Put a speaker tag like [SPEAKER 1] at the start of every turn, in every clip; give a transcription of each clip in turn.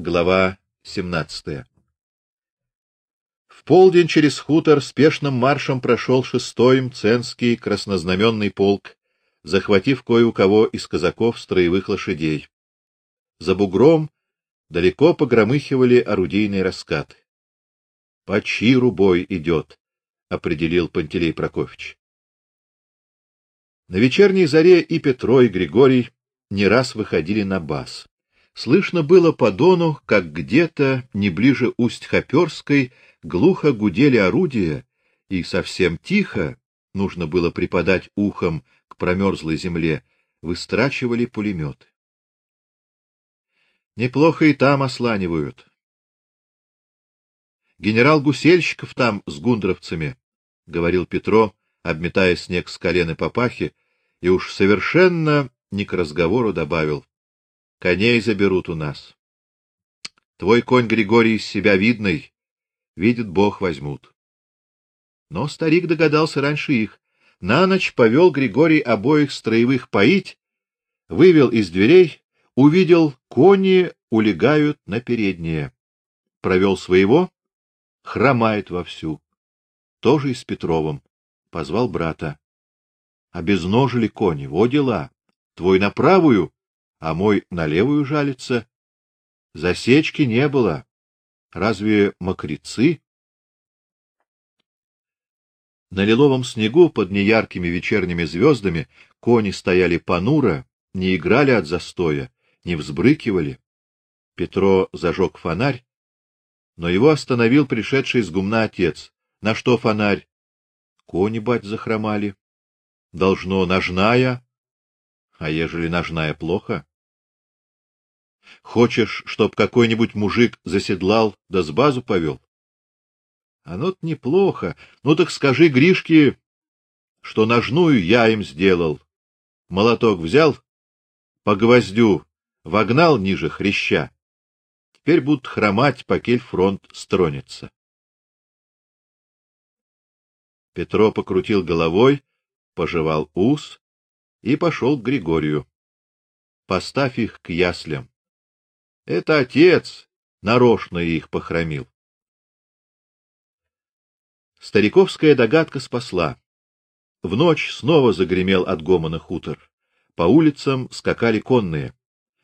[SPEAKER 1] Глава 17. В полдень через хутор спешным маршем прошел шестой мценский краснознаменный полк, захватив кое у кого из казаков строевых лошадей. За бугром далеко погромыхивали орудийные раскаты. По чиру бой идет, определил Пантелей Прокофьевич. На вечерней заре и Петро, и Григорий не раз выходили на бас. Слышно было по дону, как где-то не ближе Усть-Хоперской глухо гудели орудия, и совсем тихо, нужно было припадать ухом к промерзлой земле, выстрачивали пулеметы. Неплохо и там осланивают. Генерал Гусельщиков там с гундровцами, говорил Петро, обметая снег с колен и папахи, и уж совершенно не к разговору добавил: Коней заберут у нас. Твой конь Григорий из себя видный, видит Бог возьмут. Но старик догадался раньше их. На ночь повел Григорий обоих строевых поить, вывел из дверей, увидел кони улегают на передние. Провел своего, хромает вовсю. Тоже и с Петровым. Позвал брата. Обезножили кони, во дела. Твой на правую, а мой на левую жалится. Засечки не было. Разве мокрецы? На лиловом снегу под неяркими вечерними звездами кони стояли понуро, не играли от застоя, не взбрыкивали. Петро зажег фонарь, но его остановил пришедший с гумна отец. На что фонарь? Кони бать захромали. Должно ножная. А ежели ножная плохо? Хочешь, чтоб какой-нибудь мужик заседлал, да с базу повел? Оно-то неплохо. Ну так скажи Гришке, что ножную я им сделал. Молоток взял, по гвоздю вогнал ниже хряща. Теперь будут хромать, покель фронт стронется. Петро покрутил головой, пожевал ус и пошел к Григорию. Поставь их к яслям. Это отец нарочно их похромил. Стариковская догадка спасла. В ночь снова загремел от гомона хутор. По улицам скакали конные.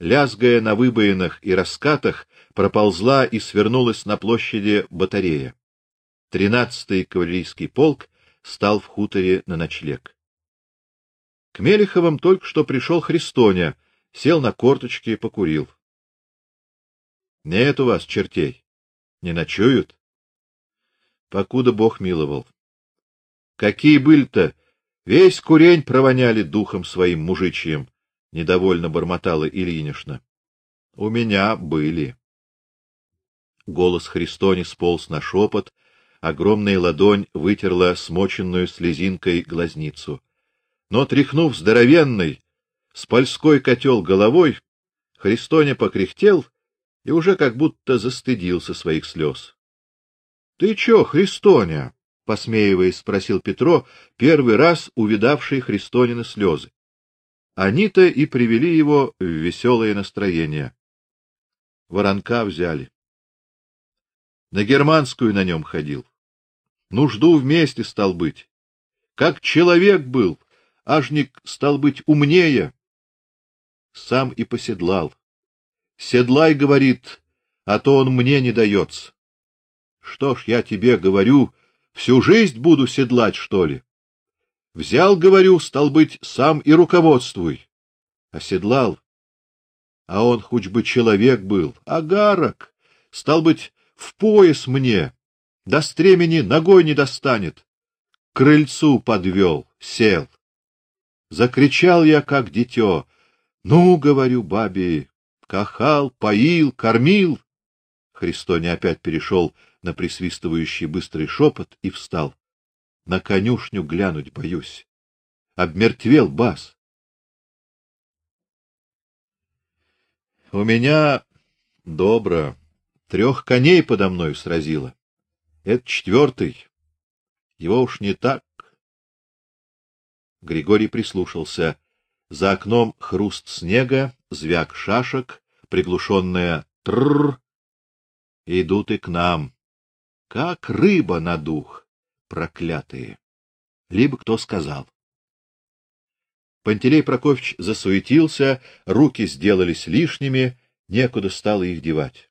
[SPEAKER 1] Лязгая на выбоинах и раскатах, проползла и свернулась на площади батарея. Тринадцатый кавалерийский полк стал в хуторе на ночлег. К Мелиховым только что пришел Христоня, сел на корточки и покурил. Нет у вас чертей. Не ночуют? Покуда Бог миловал. Какие были-то? Весь курень провоняли духом своим мужичьим, недовольно бормотала Ильинишна. У меня были. Голос Христони сполз на шепот, огромная ладонь вытерла смоченную слезинкой глазницу. Но тряхнув здоровенный, с польской котел головой, Христоня покряхтел и уже как будто застыдился своих слез. — Ты чё, Христоня? — посмеиваясь, спросил Петро, первый раз увидавший Христонины слезы. Они-то и привели его в веселое настроение. Воронка взяли. На германскую на нем ходил. Нужду вместе стал быть. Как человек был, ажник стал быть умнее. Сам и поседлал. Седлай, говорит, а то он мне не дается. Что ж, я тебе говорю, всю жизнь буду седлать, что ли? Взял, говорю, стал быть, сам и руководствуй. Оседлал. А он хоть бы человек был, агарок, стал быть, в пояс мне, до стремени ногой не достанет. Крыльцу подвел, сел. Закричал я, как дитё. Ну, говорю бабе, кахал, поил, кормил. Христоня опять перешел на присвистывающий быстрый шепот и встал. На конюшню глянуть боюсь. Обмертвел бас. У меня добро. Трех коней подо мной сразило. Это четвертый. Его уж не так. Григорий прислушался. За окном хруст снега, звяк шашек, приглушенное Тррр. Идут и к нам. Как рыба на дух, проклятые. Либо кто сказал. Пантелей Прокофьевич засуетился, руки сделались лишними, некуда стало их девать.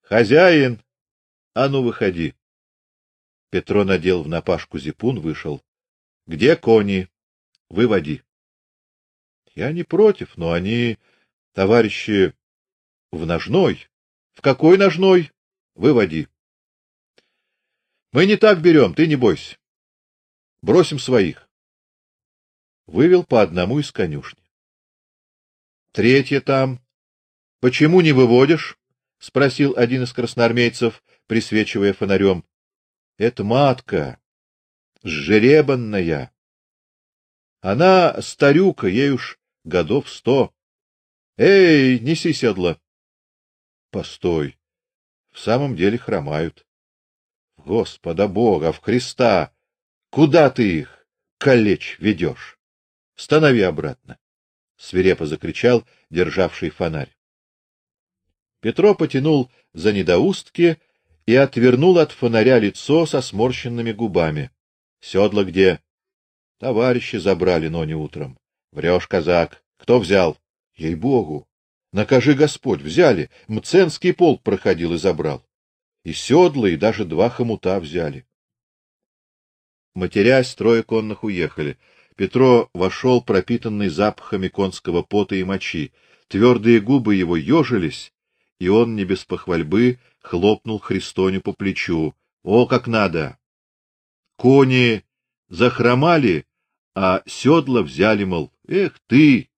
[SPEAKER 1] Хозяин, а ну выходи. Петро надел в напашку зипун, вышел. Где кони? Выводи. Я не против, но они, товарищи, в ножной. В какой ножной? Выводи. Мы не так берем, ты не бойся. Бросим своих. Вывел по одному из конюшни. Третье там. Почему не выводишь? спросил один из красноармейцев, присвечивая фонарем. — Это матка, сжеребанная. Она старюка, ей уж годов сто. Эй, неси седло. Постой. В самом деле хромают. Господа Бога, в Христа! Куда ты их, калечь, ведешь? Станови обратно! свирепо закричал державший фонарь. Петро потянул за недоустки и отвернул от фонаря лицо со сморщенными губами. Седло где? Товарищи забрали, но не утром. Врешь, казак. Кто взял? Ей-богу. Накажи Господь, взяли. Мценский полк проходил и забрал. И седла, и даже два хомута взяли. Матерясь, трое конных уехали. Петро вошел пропитанный запахами конского пота и мочи. Твердые губы его ежились, и он не без похвальбы хлопнул Христоню по плечу. О, как надо! Кони захромали, а седла взяли, мол, эх ты!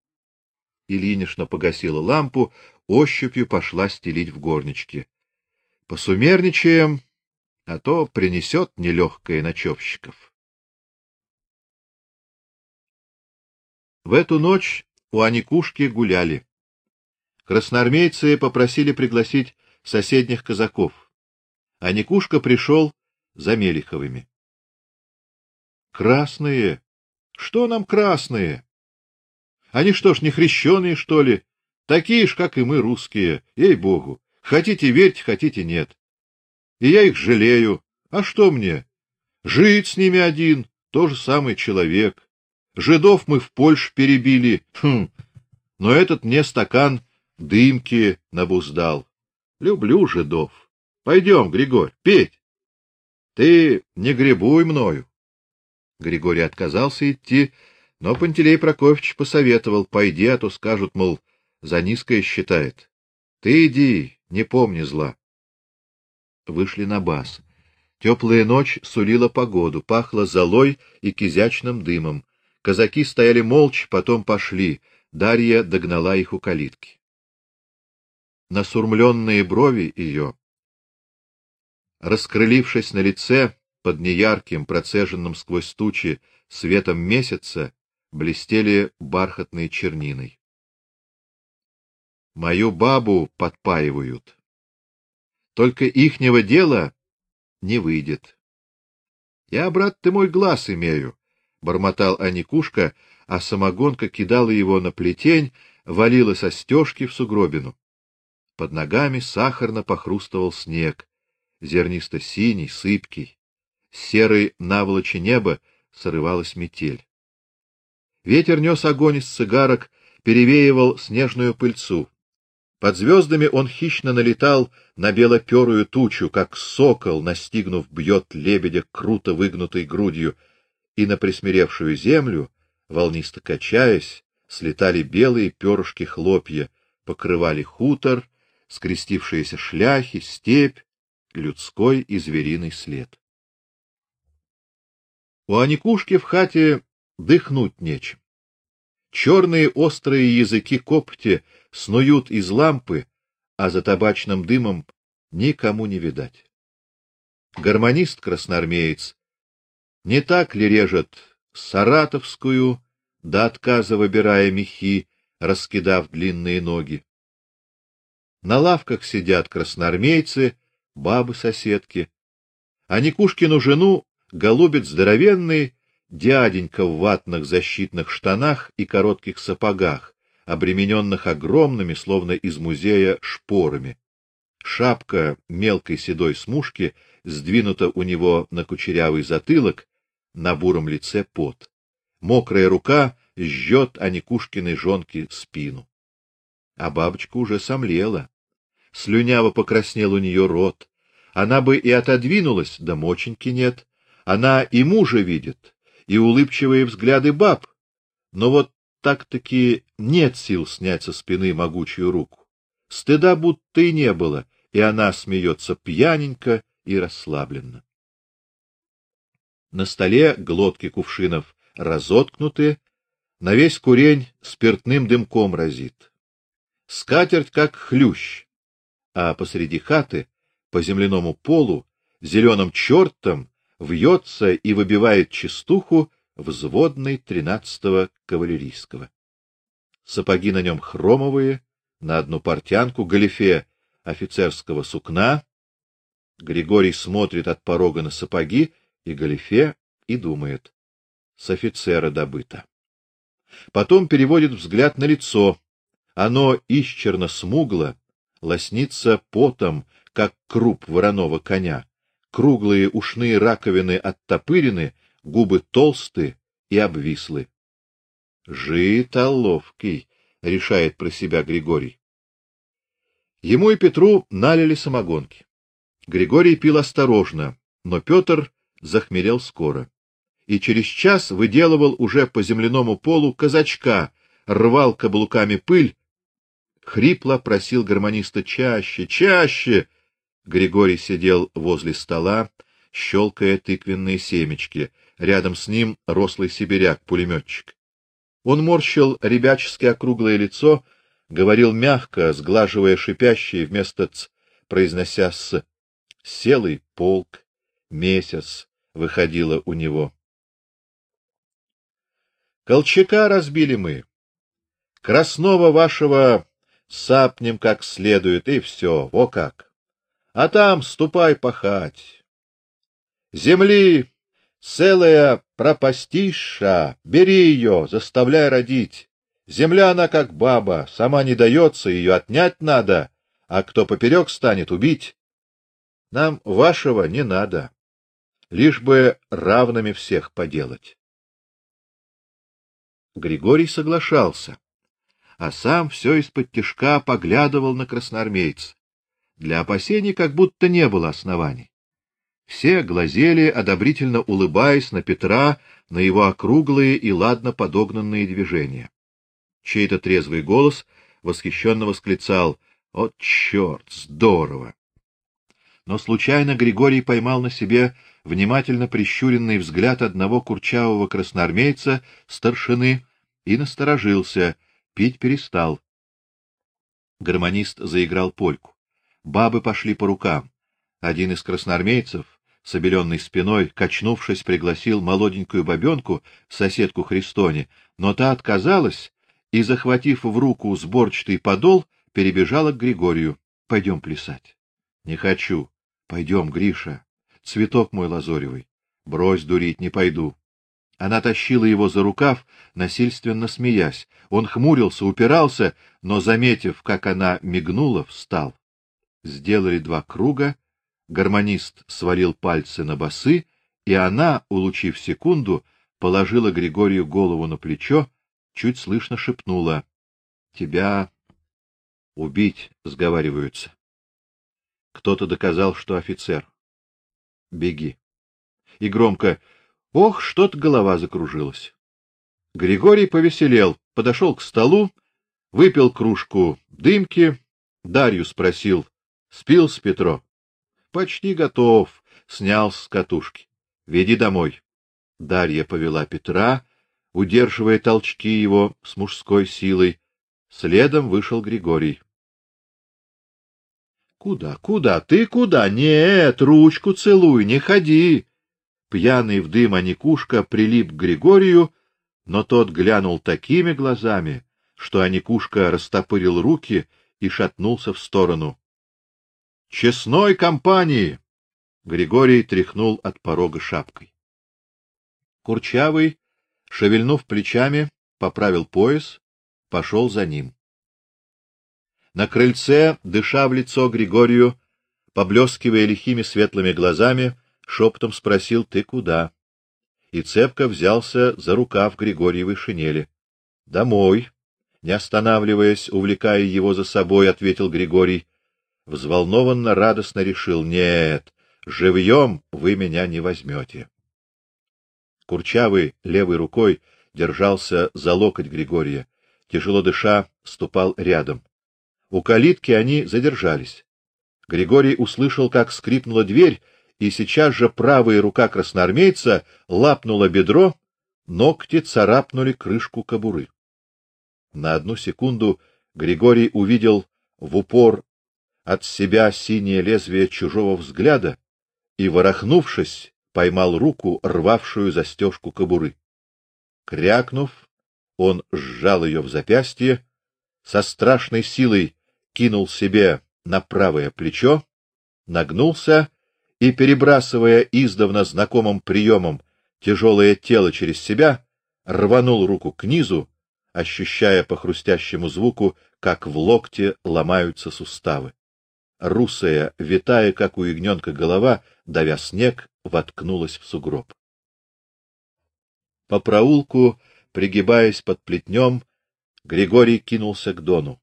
[SPEAKER 1] Ильинишна погасила лампу, ощупью пошла стелить в горничке. Посумерничаем, а то принесет нелегкое ночевщиков. В эту ночь у Аникушки гуляли. Красноармейцы попросили пригласить соседних казаков. Аникушка пришел за Мелиховыми. Красные. Что нам красные? Они что ж, не хрещеные, что ли? Такие ж, как и мы, русские, ей-богу. Хотите верьте, хотите нет. И я их жалею. А что мне? Жить с ними один, тот же самый человек. Жидов мы в Польше перебили. Хм. Но этот мне стакан дымки набуздал. Люблю жидов. Пойдем, Григорь, петь. Ты не гребуй мною. Григорий отказался идти, но Пантелей Прокофьевич посоветовал: "Пойди, а то скажут, мол, за низкое считает. Ты иди, не помни зла". Вышли на бас. Теплая ночь сулила погоду, пахло золой и кизячным дымом. Казаки стояли молча, потом пошли. Дарья догнала их у калитки. Насурмленные брови ее, раскрылившись на лице под неярким, процеженным сквозь тучи светом месяца, блестели бархатной черниной. Мою бабу подпаивают. Только ихнего дела не выйдет. Я, брат, ты мой глаз имею, бормотал Аникушка, а самогонка кидала его на плетень, валила со стежки в сугробину. Под ногами сахарно похрустывал снег, зернисто-синий, сыпкий. С серой наволочи неба срывалась метель. Ветер нес огонь из цигарок, перевеивал снежную пыльцу. Под звездами он хищно налетал на белоперую тучу, как сокол, настигнув, бьет лебедя круто выгнутой грудью, и на присмиревшую землю, волнисто качаясь, слетали белые перышки хлопья, покрывали хутор, скрестившиеся шляхи, степь, людской и звериный след. У Аникушки в хате дыхнуть нечем. Черные острые языки копти снуют из лампы, а за табачным дымом никому не видать. Гармонист красноармеец не так ли режет саратовскую, до отказа выбирая мехи, раскидав длинные ноги. На лавках сидят красноармейцы, бабы-соседки. А Никушкину жену голубит здоровенный дяденька в ватных защитных штанах и коротких сапогах, обремененных огромными, словно из музея, шпорами. Шапка мелкой седой смушки сдвинута у него на кучерявый затылок, на буром лице пот. Мокрая рука жжет Аникушкиной жонки спину. А бабочка уже сомлела. Слюняво покраснел у нее рот. Она бы и отодвинулась, да моченьки нет. Она и мужа видит, и улыбчивые взгляды баб. Но вот так-таки нет сил снять со спины могучую руку. Стыда будто и не было, и она смеется пьяненько и расслабленно. На столе глотки кувшинов разоткнуты, на весь курень спиртным дымком разит. Скатерть как хлющ, а посреди хаты по земляному полу зеленым чертом вьется и выбивает частуху взводный тринадцатого кавалерийского. Сапоги на нем хромовые, на одну портянку галифе офицерского сукна. Григорий смотрит от порога на сапоги и галифе и думает: с офицера добыто. Потом переводит взгляд на лицо. Оно исчерно смугло, лоснится потом, как круп вороного коня. Круглые ушные раковины оттопырены, губы толсты и обвислы. Жито ловкий, решает про себя Григорий. Ему и Петру налили самогонки. Григорий пил осторожно, но Петр захмелел скоро. И через час выделывал уже по земляному полу казачка, рвал каблуками пыль, хрипло просил гармониста чаще, чаще. Григорий сидел возле стола, щелкая тыквенные семечки. Рядом с ним рослый сибиряк, пулеметчик. Он морщил ребяческое округлое лицо, говорил мягко, сглаживая шипящие вместо ц, произнося с селый полк, месяц выходило у него. Колчака разбили мы. Краснова вашего сапнем как следует и все, во как. А там ступай пахать. Земли целая пропастиша, бери ее, заставляй родить. Земля она как баба, сама не дается, ее отнять надо, а кто поперек станет убить. Нам вашего не надо, лишь бы равными всех поделать. Григорий соглашался, а сам все из-под тишка поглядывал на красноармейца. Для опасений как будто не было оснований. Все глазели, одобрительно улыбаясь на Петра, на его округлые и ладно подогнанные движения. Чей-то трезвый голос восхищенно восклицал: "О, черт, здорово!" Но случайно Григорий поймал на себе внимательно прищуренный взгляд одного курчавого красноармейца, старшины, и насторожился, пить перестал. Гармонист заиграл польку. Бабы пошли по рукам. Один из красноармейцев, с обеленной спиной, качнувшись, пригласил молоденькую бабенку, соседку Христоне, но та отказалась и, захватив в руку сборчатый подол, перебежала к Григорию. Пойдем плясать. Не хочу. Пойдем, Гриша. Цветок мой лазоревый. Брось дурить, не пойду. Она тащила его за рукав, насильственно смеясь. Он хмурился, упирался, но заметив, как она мигнула, встал. Сделали два круга гармонист свалил пальцы на басы, и она, улучив секунду, положила Григорию голову на плечо, чуть слышно шепнула: "Тебя убить сговариваются". Кто-то доказал, что офицер. Беги. И громко: "Ох, что-то голова закружилась". Григорий повеселел, подошел к столу, выпил кружку дымки, Дарью спросил: "Спил с Петро?" Почти готов, снял с катушки. Веди домой. Дарья повела Петра, удерживая толчки его с мужской силой. Следом вышел Григорий. Куда? Куда? Ты куда? Нет, ручку целуй, не ходи. Пьяный в дым Аникушка прилип к Григорию, но тот глянул такими глазами, что Аникушка растопырил руки и шатнулся в сторону. Честной компании. Григорий тряхнул от порога шапкой. Курчавый, шевельнув плечами, поправил пояс, пошел за ним. На крыльце, дыша в лицо Григорию, поблескивая лихими светлыми глазами, шепотом спросил: "Ты куда?" И цепко взялся за рукав Григорьевой шинели. "Домой", не останавливаясь, увлекая его за собой, ответил Григорий. Взволнованно, радостно решил: "Нет, живьем вы меня не возьмете». Курчавый левой рукой держался за локоть Григория, тяжело дыша, ступал рядом. У калитки они задержались. Григорий услышал, как скрипнула дверь, и сейчас же правая рука красноармейца лапнула бедро, ногти царапнули крышку кобуры. На одну секунду Григорий увидел в упор от себя синее лезвие чужого взгляда и, ворохнувшись, поймал руку, рвавшую застежку кобуры. Крякнув, он сжал ее в запястье, со страшной силой кинул себе на правое плечо, нагнулся и, перебрасывая издавна знакомым приемом тяжелое тело через себя, рванул руку к низу, ощущая по хрустящему звуку, как в локте ломаются суставы. Русая, витая, как у ягненка голова, давя снег, воткнулась в сугроб. По проулку, пригибаясь под плетнем, Григорий кинулся к Дону.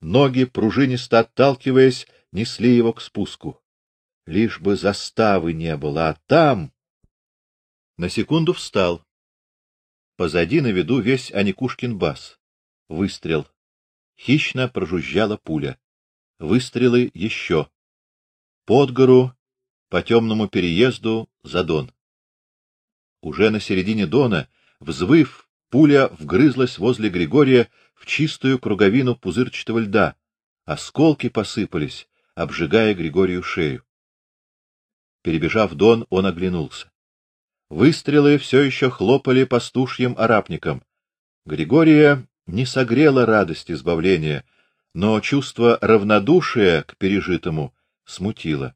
[SPEAKER 1] Ноги, пружинисто отталкиваясь, несли его к спуску. Лишь бы заставы не было, а там На секунду встал. Позади на виду весь Аникушкин бас. Выстрел. Хищно прожужжала пуля. Выстрелы еще. Под гору, по темному переезду за Дон. Уже на середине Дона, взвыв, Пуля вгрызлась возле Григория в чистую круговину пузырчатого льда. Осколки посыпались, обжигая Григорию шею. Перебежав Дон, он оглянулся. Выстрелы все еще хлопали пастушьим арапникам. Григория не согрела радость избавления, но чувство равнодушия к пережитому смутило.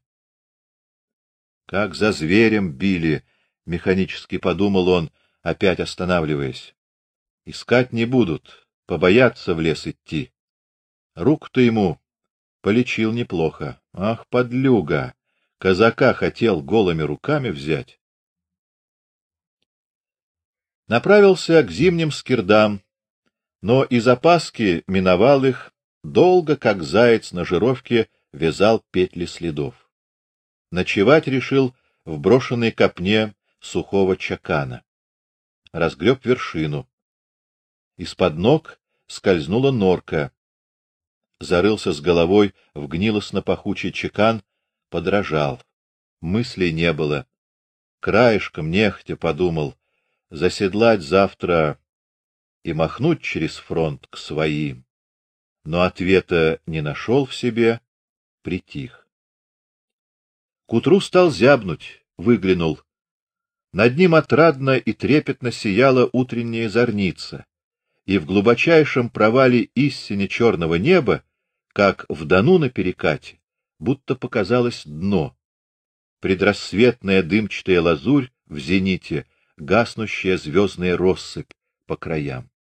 [SPEAKER 1] Как за зверем били, механически подумал он, опять останавливаясь. Искать не будут, побоятся в лес идти. Рук-то ему полечил неплохо. Ах, подлюга! Казака хотел голыми руками взять. Направился к зимним скирдам, но из опаски миновал их, долго, как заяц на жировке, вязал петли следов. Ночевать решил в брошенной копне сухого чакана. Разгреб вершину. Из-под ног скользнула норка. Зарылся с головой в гнилостно-пахучий чекан, подражал. Мыслей не было. Краешком нехтя подумал, заседлать завтра и махнуть через фронт к своим. Но ответа не нашел в себе, притих. К утру стал зябнуть, выглянул. Над ним отрадно и трепетно сияла утренняя зорница и в глубочайшем провале истине черного неба, как в Дону на перекате, будто показалось дно. Предрассветная дымчатая лазурь в зените, гаснущая звездная россыпь по краям.